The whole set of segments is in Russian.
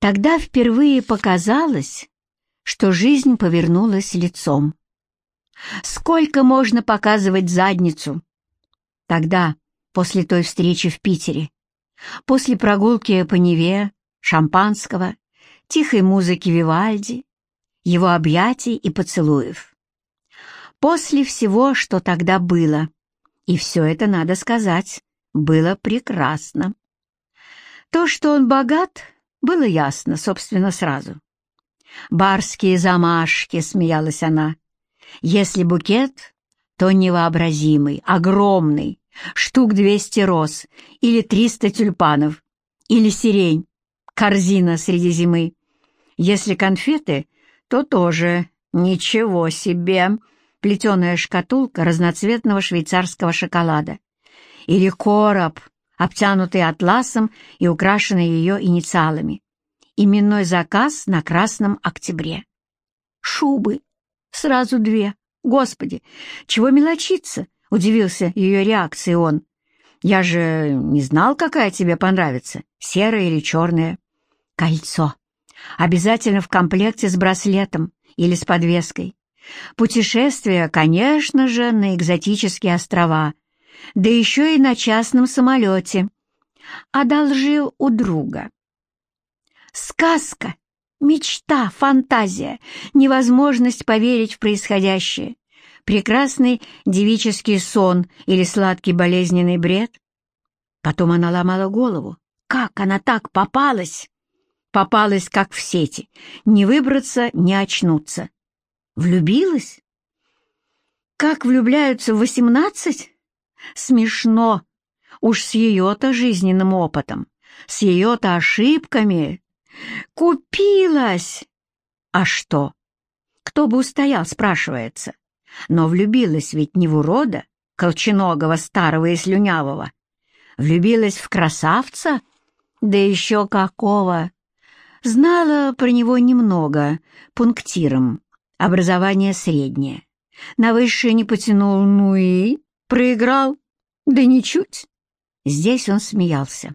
Тогда впервые показалось, что жизнь повернулась лицом. Сколько можно показывать задницу? Тогда, после той встречи в Питере, после прогулки по Неве, шампанского, тихой музыки Вивальди, его объятий и поцелуев. После всего, что тогда было, и все это, надо сказать, было прекрасно. То, что он богат, было ясно, собственно, сразу. «Барские замашки», — смеялась она. «Если букет, то невообразимый, огромный, штук двести роз или триста тюльпанов, или сирень, корзина среди зимы. Если конфеты, то тоже ничего себе, плетеная шкатулка разноцветного швейцарского шоколада. Или короб, обтянутый атласом и украшенный ее инициалами. Именной заказ на Красном Октябре. Шубы. Сразу две. Господи, чего мелочиться? Удивился ее реакцией он. Я же не знал, какая тебе понравится, серая или черная. Кольцо. Обязательно в комплекте с браслетом или с подвеской. Путешествие, конечно же, на экзотические острова, да еще и на частном самолете. Одолжил у друга. Сказка, мечта, фантазия, невозможность поверить в происходящее, прекрасный девический сон или сладкий болезненный бред. Потом она ломала голову. Как она так попалась? Попалась, как в сети. Не выбраться, не очнуться. Влюбилась? Как влюбляются в восемнадцать? Смешно. Уж с ее-то жизненным опытом, с ее-то ошибками. Купилась! А что? Кто бы устоял, спрашивается. Но влюбилась ведь не в урода, колченогого, старого и слюнявого. Влюбилась в красавца? Да еще какого! Знала про него немного, пунктиром, образование среднее. На высшее не потянул, ну и проиграл. Да ничуть. Здесь он смеялся.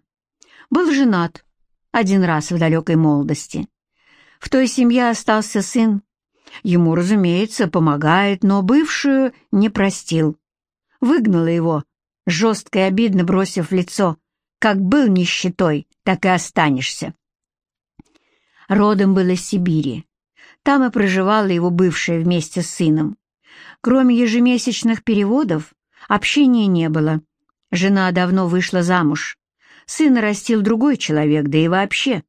Был женат, один раз в далекой молодости. В той семье остался сын. Ему, разумеется, помогает, но бывшую не простил. Выгнала его, жестко и обидно бросив лицо. Как был нищетой, так и останешься. Родом был из Сибири. Там и проживала его бывшая вместе с сыном. Кроме ежемесячных переводов, общения не было. Жена давно вышла замуж. Сына растил другой человек, да и вообще.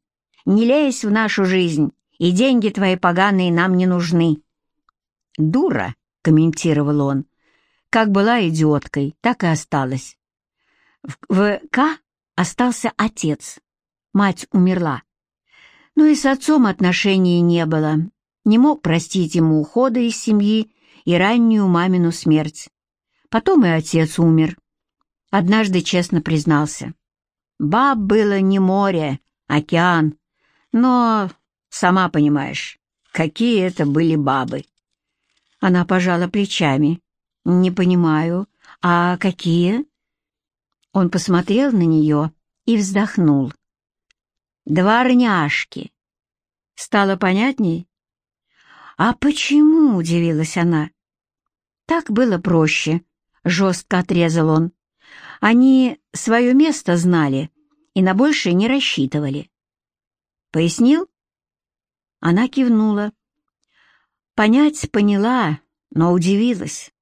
Не лезь в нашу жизнь, и деньги твои поганые нам не нужны. «Дура», — комментировал он, — «как была идиоткой, так и осталась». В, в К остался отец, мать умерла. Но и с отцом отношений не было, не мог простить ему ухода из семьи и раннюю мамину смерть. Потом и отец умер. Однажды честно признался. Баб было не море, океан, но, сама понимаешь, какие это были бабы. Она пожала плечами. «Не понимаю. А какие?» Он посмотрел на нее и вздохнул. «Дворняжки». Стало понятней? «А почему?» — удивилась она. «Так было проще», — жестко отрезал он. Они свое место знали и на большее не рассчитывали. «Пояснил?» Она кивнула. Понять поняла, но удивилась.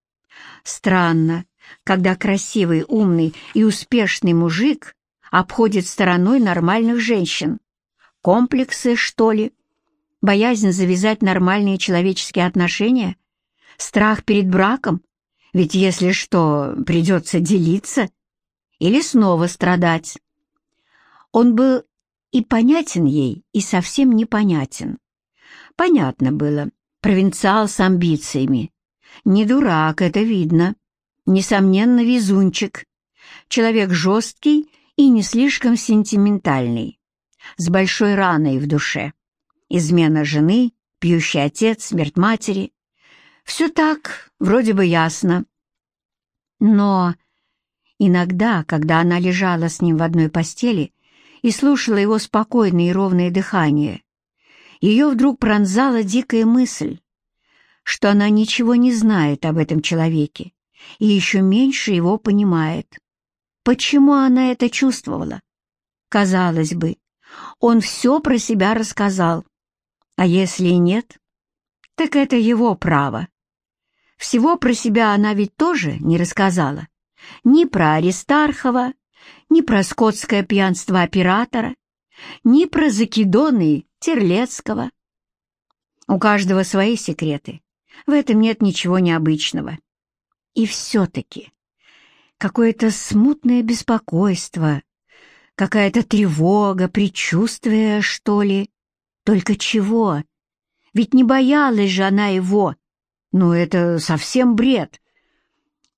Странно, когда красивый, умный и успешный мужик обходит стороной нормальных женщин. Комплексы, что ли? Боязнь завязать нормальные человеческие отношения? Страх перед браком? Ведь если что, придется делиться или снова страдать. Он был и понятен ей, и совсем непонятен. Понятно было, провинциал с амбициями. Не дурак, это видно. Несомненно, везунчик. Человек жесткий и не слишком сентиментальный. С большой раной в душе. Измена жены, пьющий отец, смерть матери. Все так, вроде бы ясно. Но иногда, когда она лежала с ним в одной постели и слушала его спокойное и ровное дыхание, ее вдруг пронзала дикая мысль, что она ничего не знает об этом человеке и еще меньше его понимает. Почему она это чувствовала? Казалось бы, он все про себя рассказал. А если нет, так это его право. Всего про себя она ведь тоже не рассказала. Ни про Аристархова, ни про скотское пьянство оператора, ни про закидоны Терлецкого. У каждого свои секреты. В этом нет ничего необычного. И все-таки какое-то смутное беспокойство, какая-то тревога, предчувствие, что ли. Только чего? Ведь не боялась же она его. Ну, это совсем бред.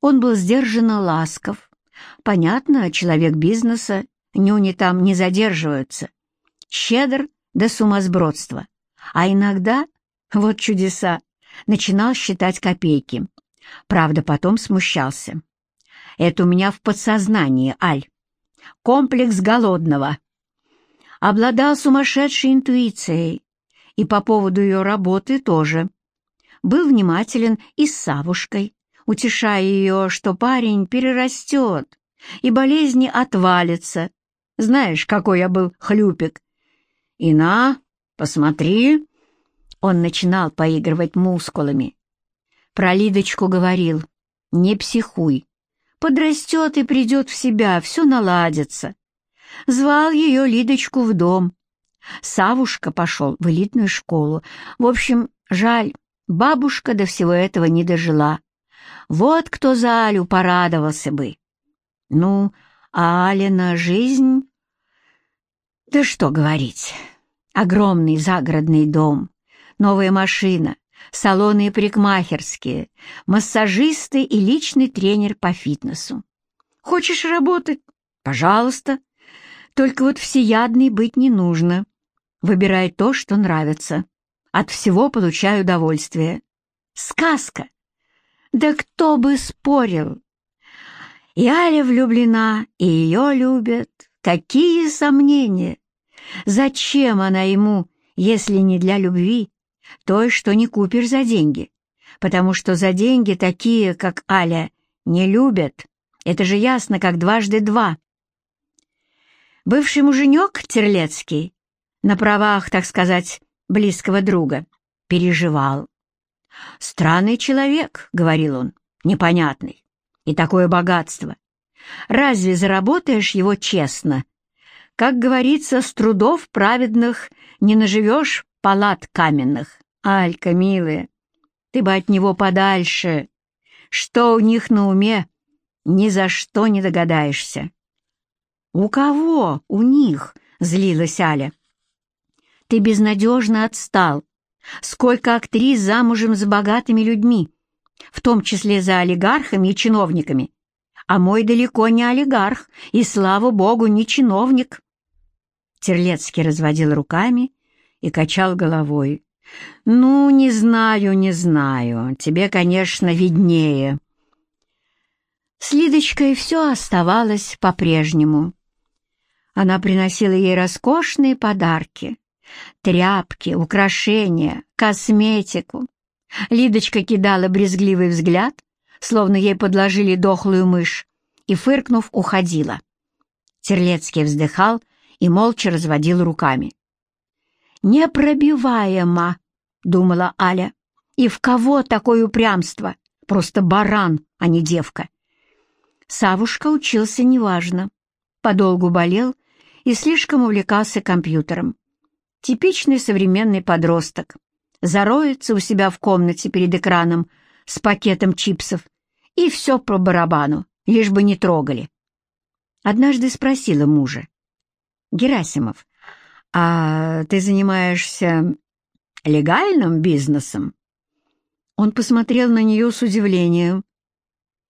Он был сдержанно ласков. Понятно, человек бизнеса, нюни там не задерживаются. Щедр до сумасбродства. А иногда, вот чудеса, начинал считать копейки. Правда, потом смущался. Это у меня в подсознании, Аль. Комплекс голодного. Обладал сумасшедшей интуицией. И по поводу ее работы тоже. Был внимателен и с Савушкой, утешая ее, что парень перерастет, и болезни отвалятся. Знаешь, какой я был хлюпик. И на, посмотри. Он начинал поигрывать мускулами. Про Лидочку говорил, не психуй. Подрастет и придет в себя, все наладится. Звал ее Лидочку в дом. Савушка пошел в элитную школу. В общем, жаль, бабушка до всего этого не дожила. Вот кто за Алю порадовался бы. Ну, а Алина жизнь... Да что говорить. Огромный загородный дом, новая машина, салоны и парикмахерские, массажисты и личный тренер по фитнесу. Хочешь работать? Пожалуйста. Только вот всеядный быть не нужно. Выбирай то, что нравится. От всего получай удовольствие. Сказка! Да кто бы спорил! И Аля влюблена, и ее любят. Какие сомнения! Зачем она ему, если не для любви, той, что не купишь за деньги? Потому что за деньги такие, как Аля, не любят. Это же ясно, как дважды два. Бывший муженек Терлецкий, на правах, так сказать, близкого друга, переживал. «Странный человек», — говорил он, — «непонятный. И такое богатство. Разве заработаешь его честно как говорится, с трудов праведных не наживешь палат каменных. Алька, милая, ты бы от него подальше. Что у них на уме, ни за что не догадаешься. «У кого? У них?» — злилась Аля. «Ты безнадежно отстал. Сколько актрис замужем за богатыми людьми, в том числе за олигархами и чиновниками. А мой далеко не олигарх, и, слава богу, не чиновник». Терлецкий разводил руками и качал головой. «Ну, не знаю, не знаю. Тебе, конечно, виднее». С Лидочкой все оставалось по-прежнему. Она приносила ей роскошные подарки. Тряпки, украшения, косметику. Лидочка кидала брезгливый взгляд, словно ей подложили дохлую мышь, и, фыркнув, уходила. Терлецкий вздыхал и молча разводил руками. «Непробиваемо!» — думала Аля. «И в кого такое упрямство? Просто баран, а не девка!» Савушка учился неважно, подолгу болел и слишком увлекался компьютером. Типичный современный подросток. Зароется у себя в комнате перед экраном с пакетом чипсов и все про барабану, лишь бы не трогали. Однажды спросила мужа, Герасимов, а ты занимаешься легальным бизнесом?» Он посмотрел на нее с удивлением.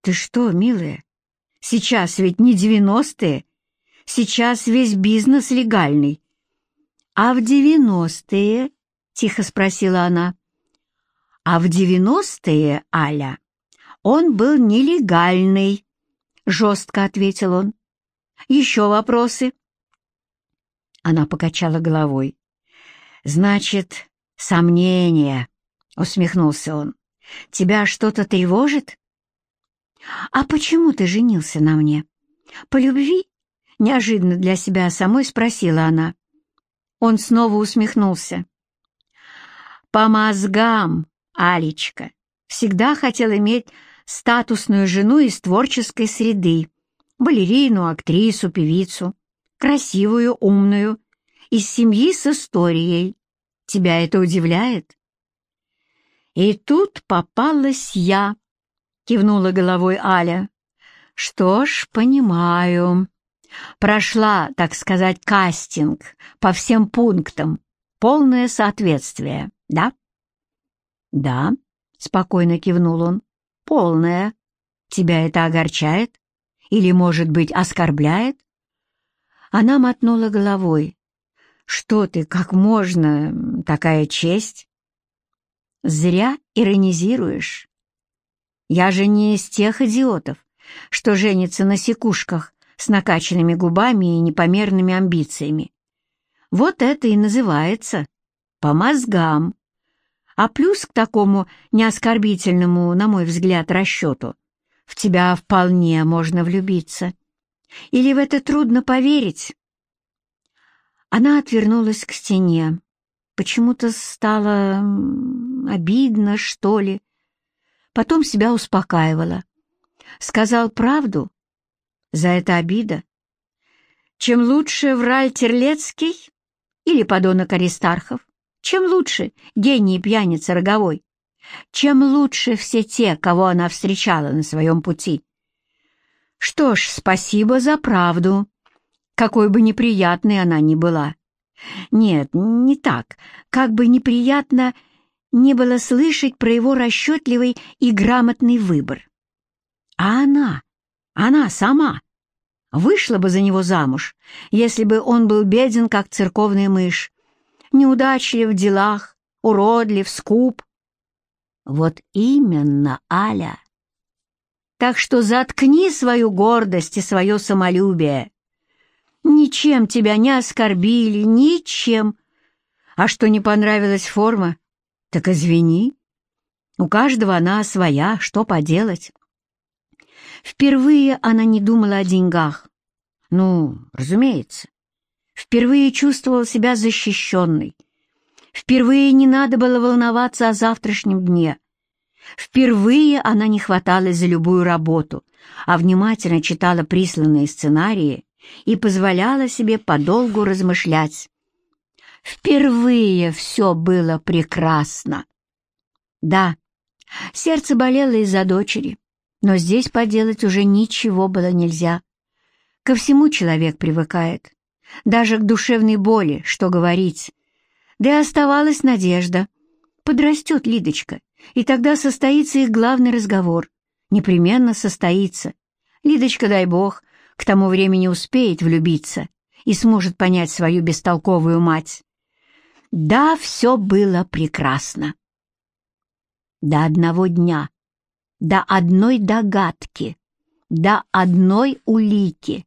«Ты что, милая, сейчас ведь не девяностые, сейчас весь бизнес легальный». «А в девяностые?» — тихо спросила она. «А в девяностые, Аля, он был нелегальный», — жестко ответил он. «Еще вопросы?» Она покачала головой. «Значит, сомнение», — усмехнулся он. «Тебя что-то тревожит?» «А почему ты женился на мне? По любви?» — неожиданно для себя самой спросила она. Он снова усмехнулся. «По мозгам, Алечка, всегда хотел иметь статусную жену из творческой среды, балерину, актрису, певицу, красивую, умную, из семьи с историей. Тебя это удивляет?» «И тут попалась я», — кивнула головой Аля. «Что ж, понимаю. Прошла, так сказать, кастинг по всем пунктам, полное соответствие, да?» «Да», — спокойно кивнул он, — «полное. Тебя это огорчает? Или, может быть, оскорбляет?» Она мотнула головой. «Что ты, как можно? Такая честь?» «Зря иронизируешь. Я же не из тех идиотов, что женятся на секушках с накачанными губами и непомерными амбициями. Вот это и называется по мозгам. А плюс к такому неоскорбительному, на мой взгляд, расчету в тебя вполне можно влюбиться. Или в это трудно поверить?» Она отвернулась к стене. Почему-то стало обидно, что ли. Потом себя успокаивала. Сказал правду? За это обида? Чем лучше враль Терлецкий или подонок Аристархов? Чем лучше гений пьяница роговой? Чем лучше все те, кого она встречала на своем пути? Что ж, спасибо за правду, какой бы неприятной она ни была. Нет, не так, как бы неприятно не было слышать про его расчетливый и грамотный выбор. А она, она сама, вышла бы за него замуж, если бы он был беден, как церковная мышь, неудачлив в делах, уродлив, скуп. Вот именно, Аля. Так что заткни свою гордость и свое самолюбие. Ничем тебя не оскорбили, ничем. А что не понравилась форма, так извини. У каждого она своя, что поделать. Впервые она не думала о деньгах. Ну, разумеется. Впервые чувствовала себя защищенной. Впервые не надо было волноваться о завтрашнем дне. Впервые она не хваталась за любую работу, а внимательно читала присланные сценарии и позволяла себе подолгу размышлять. Впервые все было прекрасно. Да, сердце болело из-за дочери, но здесь поделать уже ничего было нельзя. Ко всему человек привыкает, даже к душевной боли, что говорить. Да и оставалась надежда. Подрастет Лидочка, и тогда состоится их главный разговор. Непременно состоится. Лидочка, дай бог, к тому времени успеет влюбиться и сможет понять свою бестолковую мать. Да, все было прекрасно. До одного дня, до одной догадки, до одной улики.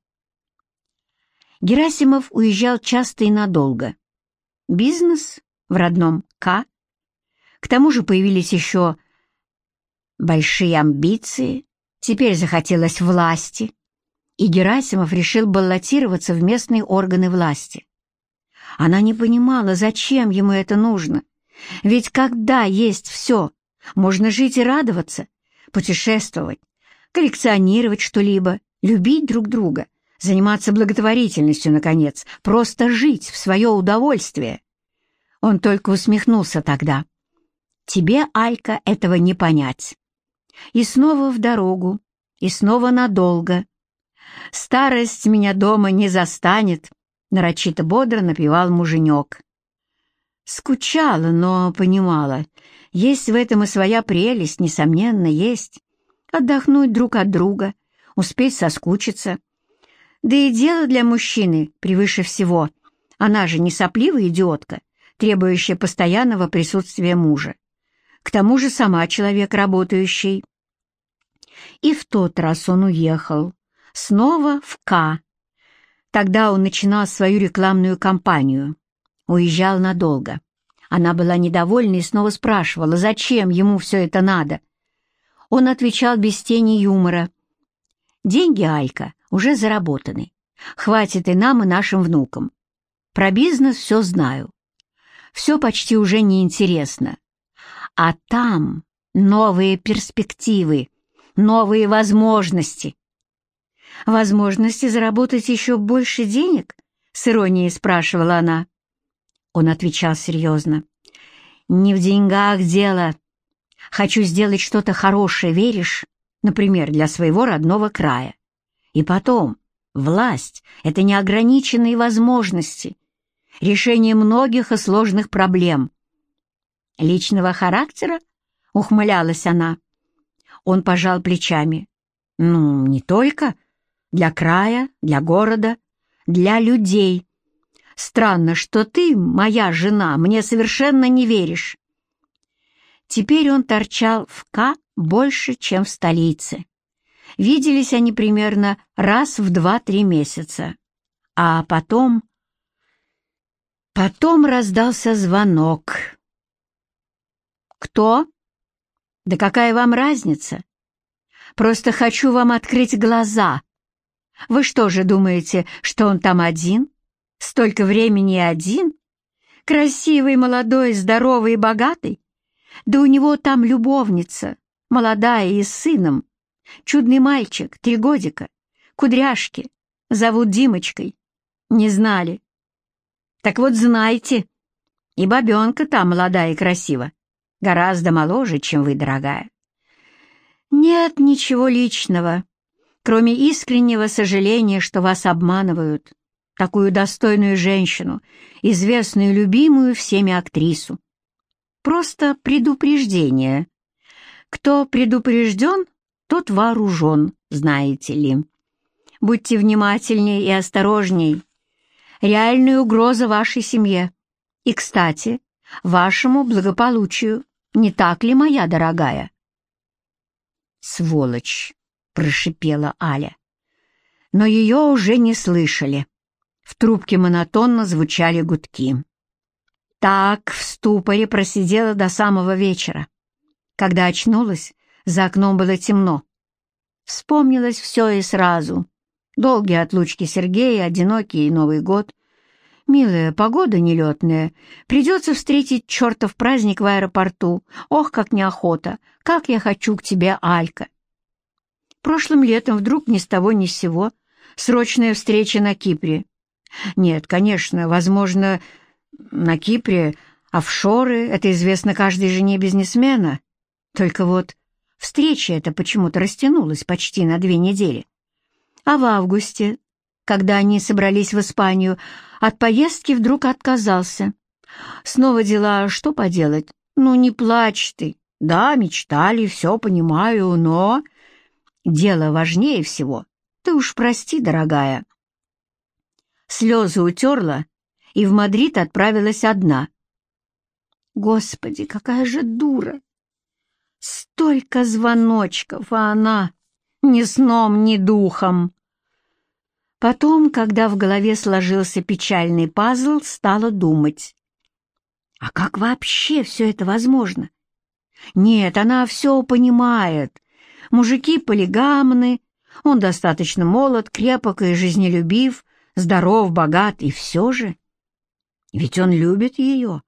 Герасимов уезжал часто и надолго. Бизнес в родном К. К тому же появились еще большие амбиции, теперь захотелось власти, и Герасимов решил баллотироваться в местные органы власти. Она не понимала, зачем ему это нужно, ведь когда есть все, можно жить и радоваться, путешествовать, коллекционировать что-либо, любить друг друга, заниматься благотворительностью, наконец, просто жить в свое удовольствие. Он только усмехнулся тогда. «Тебе, Алька, этого не понять». И снова в дорогу, и снова надолго, Старость меня дома не застанет», — нарочито бодро напевал муженек. Скучала, но понимала, есть в этом и своя прелесть, несомненно, есть. Отдохнуть друг от друга, успеть соскучиться. Да и дело для мужчины превыше всего. Она же не сопливая идиотка, требующая постоянного присутствия мужа. К тому же сама человек работающий. И в тот раз он уехал, снова в К. Тогда он начинал свою рекламную кампанию. Уезжал надолго. Она была недовольна и снова спрашивала, зачем ему все это надо. Он отвечал без тени юмора. «Деньги, Алька, уже заработаны. Хватит и нам, и нашим внукам. Про бизнес все знаю. Все почти уже неинтересно. А там новые перспективы, новые возможности. Возможности заработать еще больше денег? С иронией спрашивала она. Он отвечал серьезно. Не в деньгах дело. Хочу сделать что-то хорошее, веришь? Например, для своего родного края. И потом, власть — это неограниченные возможности, решение многих и сложных проблем. Личного характера? Ухмылялась она. Он пожал плечами. Ну, не только. Для края, для города, для людей. Странно, что ты, моя жена, мне совершенно не веришь. Теперь он торчал в К больше, чем в столице. Виделись они примерно раз в два-три месяца. А потом... Потом раздался звонок. «Кто?» «Да какая вам разница? Просто хочу вам открыть глаза. Вы что же думаете, что он там один? Столько времени один? Красивый, молодой, здоровый и богатый? Да у него там любовница, молодая и с сыном. Чудный мальчик, три годика, кудряшки, зовут Димочкой. Не знали? Так вот знайте, и бабенка там молодая и красива, гораздо моложе, чем вы, дорогая. Нет ничего личного, кроме искреннего сожаления, что вас обманывают, такую достойную женщину, известную и любимую всеми актрису. Просто предупреждение. Кто предупрежден, тот вооружен, знаете ли. Будьте внимательней и осторожней. Реальная угроза вашей семье. И, кстати, вашему благополучию. Не так ли, моя дорогая? «Сволочь!» — прошипела Аля. Но ее уже не слышали. В трубке монотонно звучали гудки. Так в ступоре просидела до самого вечера. Когда очнулась, за окном было темно. Вспомнилось все и сразу. Долгие отлучки Сергея, одинокий Новый год. «Милая, погода нелетная. Придется встретить чертов праздник в аэропорту. Ох, как неохота! Как я хочу к тебе, Алька!» Прошлым летом вдруг ни с того ни с сего срочная встреча на Кипре. Нет, конечно, возможно, на Кипре офшоры — это известно каждой жене бизнесмена. Только вот Встреча эта почему-то растянулась почти на две недели. А в августе, когда они собрались в Испанию, от поездки вдруг отказался. Снова дела, что поделать? Ну, не плачь ты. Да, мечтали, все понимаю, но... Дело важнее всего. Ты уж прости, дорогая. Слезы утерла и в Мадрид отправилась одна. Господи, какая же дура! Столько звоночков, а она ни сном, ни духом. Потом, когда в голове сложился печальный пазл, стала думать. А как вообще все это возможно? Нет, она все понимает. Мужики полигамны, он достаточно молод, крепок и жизнелюбив, здоров, богат, и все же. Ведь он любит ее.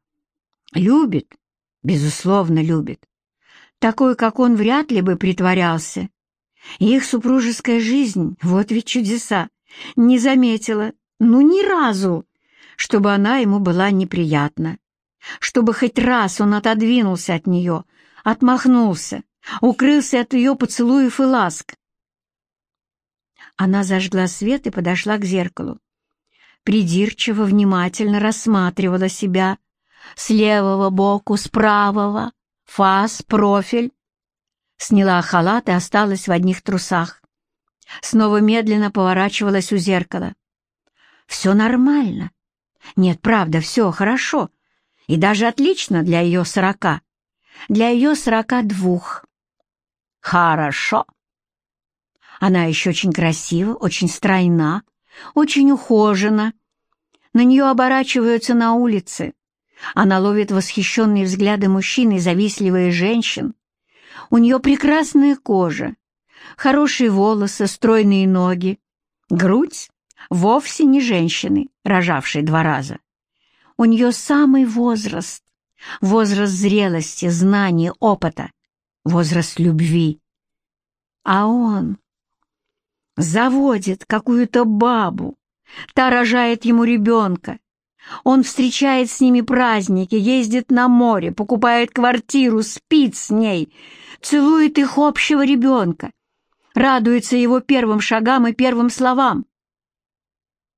Любит, безусловно, любит. Такой, как он, вряд ли бы притворялся. их супружеская жизнь, вот ведь чудеса, не заметила, ну ни разу, чтобы она ему была неприятна, чтобы хоть раз он отодвинулся от нее, отмахнулся, укрылся от ее поцелуев и ласк. Она зажгла свет и подошла к зеркалу. Придирчиво, внимательно рассматривала себя с левого боку, с правого, фас, профиль. Сняла халат и осталась в одних трусах. Снова медленно поворачивалась у зеркала. Все нормально. Нет, правда, все хорошо. И даже отлично для ее сорока. Для ее сорока двух. Хорошо. Она еще очень красива, очень стройна, очень ухожена. На нее оборачиваются на улице. Она ловит восхищенные взгляды мужчин и завистливые женщин. У нее прекрасная кожа, хорошие волосы, стройные ноги, грудь вовсе не женщины, рожавшей два раза. У нее самый возраст, возраст зрелости, знаний, опыта, возраст любви. А он заводит какую-то бабу, та рожает ему ребенка. Он встречает с ними праздники, ездит на море, покупает квартиру, спит с ней, целует их общего ребенка, радуется его первым шагам и первым словам.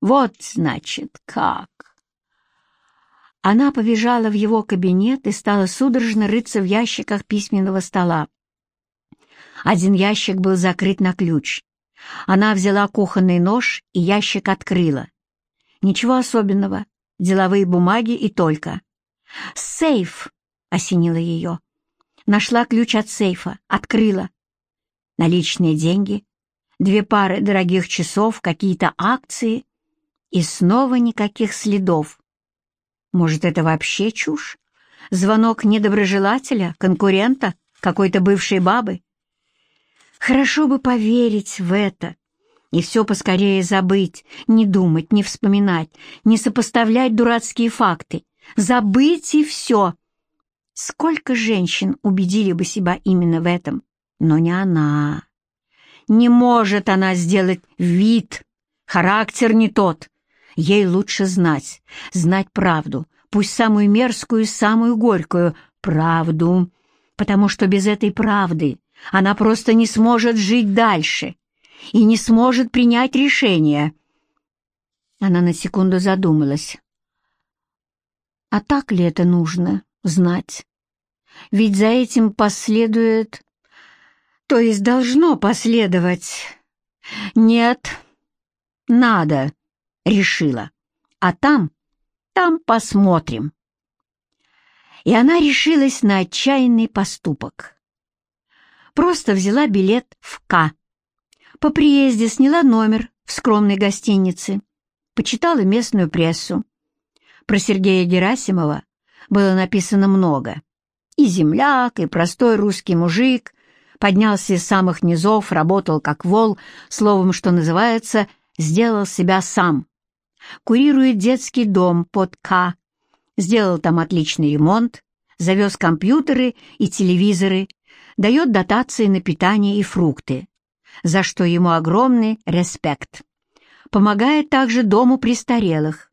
Вот, значит, как. Она побежала в его кабинет и стала судорожно рыться в ящиках письменного стола. Один ящик был закрыт на ключ. Она взяла кухонный нож и ящик открыла. Ничего особенного, деловые бумаги и только. «Сейф!» — осенила ее. Нашла ключ от сейфа, открыла. Наличные деньги, две пары дорогих часов, какие-то акции и снова никаких следов. Может, это вообще чушь? Звонок недоброжелателя, конкурента, какой-то бывшей бабы? Хорошо бы поверить в это и все поскорее забыть, не думать, не вспоминать, не сопоставлять дурацкие факты. Забыть и все. Сколько женщин убедили бы себя именно в этом, но не она. Не может она сделать вид, характер не тот. Ей лучше знать, знать правду, пусть самую мерзкую самую горькую правду, потому что без этой правды она просто не сможет жить дальше и не сможет принять решение. Она на секунду задумалась. А так ли это нужно знать? Ведь за этим последует... То есть должно последовать... Нет, надо решила. А там, там посмотрим. И она решилась на отчаянный поступок. Просто взяла билет в К. По приезде сняла номер в скромной гостинице, почитала местную прессу. Про Сергея Герасимова было написано много. И земляк, и простой русский мужик, поднялся из самых низов, работал как вол, словом, что называется, сделал себя сам курирует детский дом под К, сделал там отличный ремонт, завез компьютеры и телевизоры, дает дотации на питание и фрукты, за что ему огромный респект. Помогает также дому престарелых,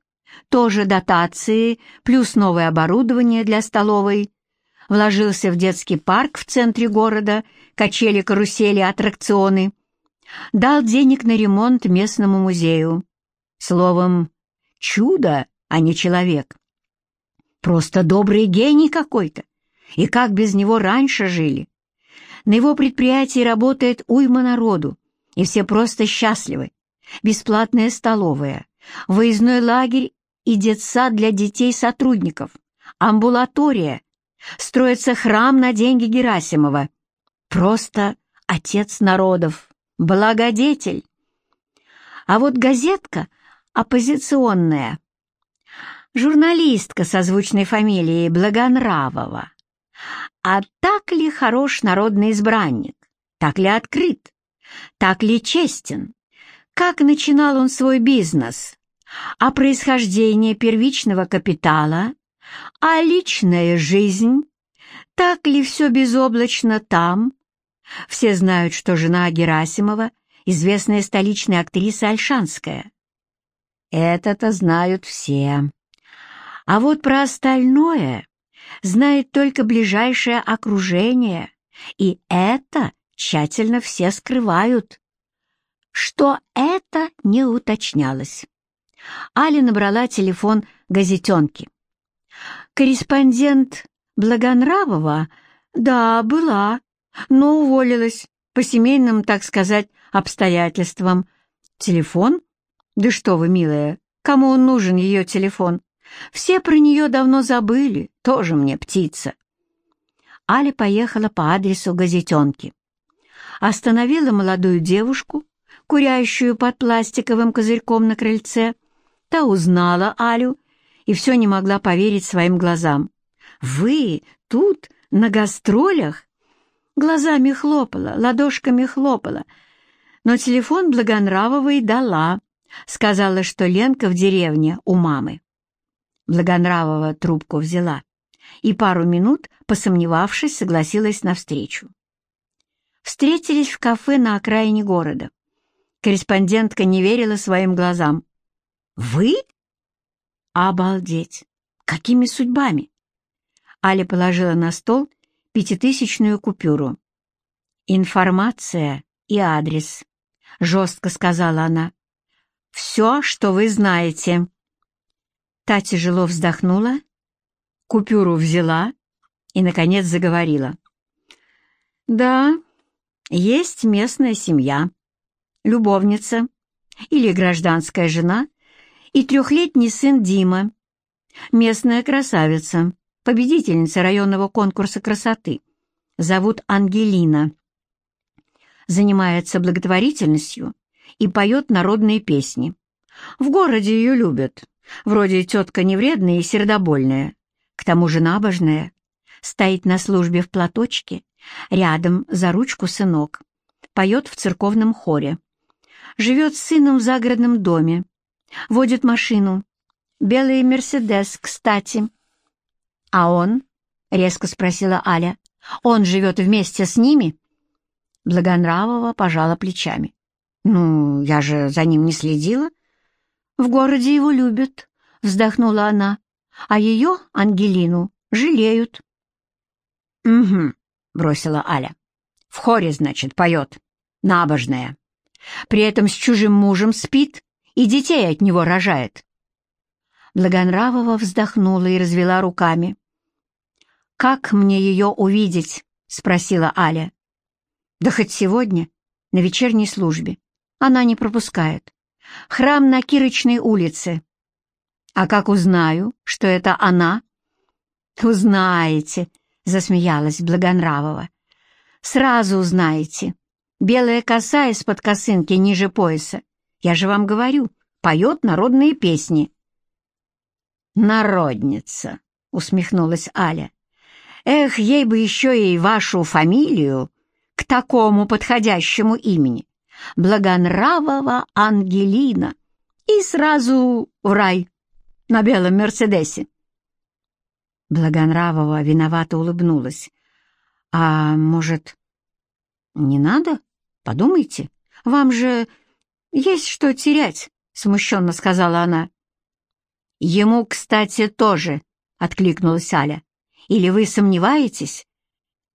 тоже дотации, плюс новое оборудование для столовой, вложился в детский парк в центре города, качели, карусели, аттракционы, дал денег на ремонт местному музею. Словом, чудо, а не человек. Просто добрый гений какой-то. И как без него раньше жили? На его предприятии работает уйма народу, и все просто счастливы. Бесплатная столовая, выездной лагерь и детсад для детей-сотрудников, амбулатория, строится храм на деньги Герасимова. Просто отец народов, благодетель. А вот газетка — оппозиционная. Журналистка со звучной фамилией Благонравова. А так ли хорош народный избранник? Так ли открыт? Так ли честен? Как начинал он свой бизнес? А происхождение первичного капитала? А личная жизнь? Так ли все безоблачно там? Все знают, что жена Герасимова — известная столичная актриса Альшанская. Это-то знают все. А вот про остальное знает только ближайшее окружение, и это тщательно все скрывают. Что это не уточнялось. Аля набрала телефон газетенки. Корреспондент Благонравова, да, была, но уволилась по семейным, так сказать, обстоятельствам. Телефон да что вы, милая, кому он нужен, ее телефон? Все про нее давно забыли, тоже мне птица. Аля поехала по адресу газетенки. Остановила молодую девушку, курящую под пластиковым козырьком на крыльце. Та узнала Алю и все не могла поверить своим глазам. «Вы тут, на гастролях?» Глазами хлопала, ладошками хлопала, но телефон Благонравовой дала, сказала, что Ленка в деревне у мамы. Благонравова трубку взяла и пару минут, посомневавшись, согласилась на встречу. Встретились в кафе на окраине города. Корреспондентка не верила своим глазам. «Вы?» «Обалдеть! Какими судьбами?» Аля положила на стол пятитысячную купюру. «Информация и адрес», — жестко сказала она. «Все, что вы знаете». Та тяжело вздохнула, купюру взяла и, наконец, заговорила. «Да, есть местная семья, любовница или гражданская жена и трехлетний сын Дима, местная красавица, победительница районного конкурса красоты. Зовут Ангелина. Занимается благотворительностью и поет народные песни. В городе ее любят. Вроде тетка невредная и сердобольная, к тому же набожная. Стоит на службе в платочке, рядом за ручку сынок. Поет в церковном хоре. Живет с сыном в загородном доме. Водит машину. Белый «Мерседес», кстати. «А он?» — резко спросила Аля. «Он живет вместе с ними?» Благонравова пожала плечами. «Ну, я же за ним не следила». «В городе его любят», — вздохнула она. «А ее, Ангелину, жалеют». «Угу», — бросила Аля. «В хоре, значит, поет. Набожная. При этом с чужим мужем спит и детей от него рожает». Благонравова вздохнула и развела руками. «Как мне ее увидеть?» — спросила Аля. «Да хоть сегодня, на вечерней службе. Она не пропускает. Храм на Кирочной улице. А как узнаю, что это она?» «Узнаете», — засмеялась Благонравова. «Сразу узнаете. Белая коса из-под косынки ниже пояса. Я же вам говорю, поет народные песни». «Народница», — усмехнулась Аля. «Эх, ей бы еще и вашу фамилию к такому подходящему имени. Благонравова Ангелина. И сразу в рай на белом Мерседесе. Благонравова виновато улыбнулась. «А может, не надо? Подумайте. Вам же есть что терять», — смущенно сказала она. «Ему, кстати, тоже», — откликнулась Аля. «Или вы сомневаетесь?»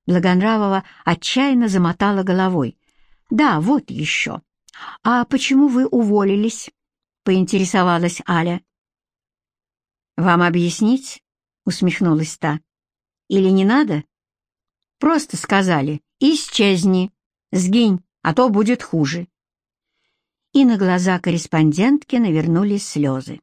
Благонравова отчаянно замотала головой. «Да, вот еще. А почему вы уволились?» — поинтересовалась Аля. «Вам объяснить?» — усмехнулась та. «Или не надо?» «Просто сказали, исчезни, сгинь, а то будет хуже». И на глаза корреспондентки навернулись слезы.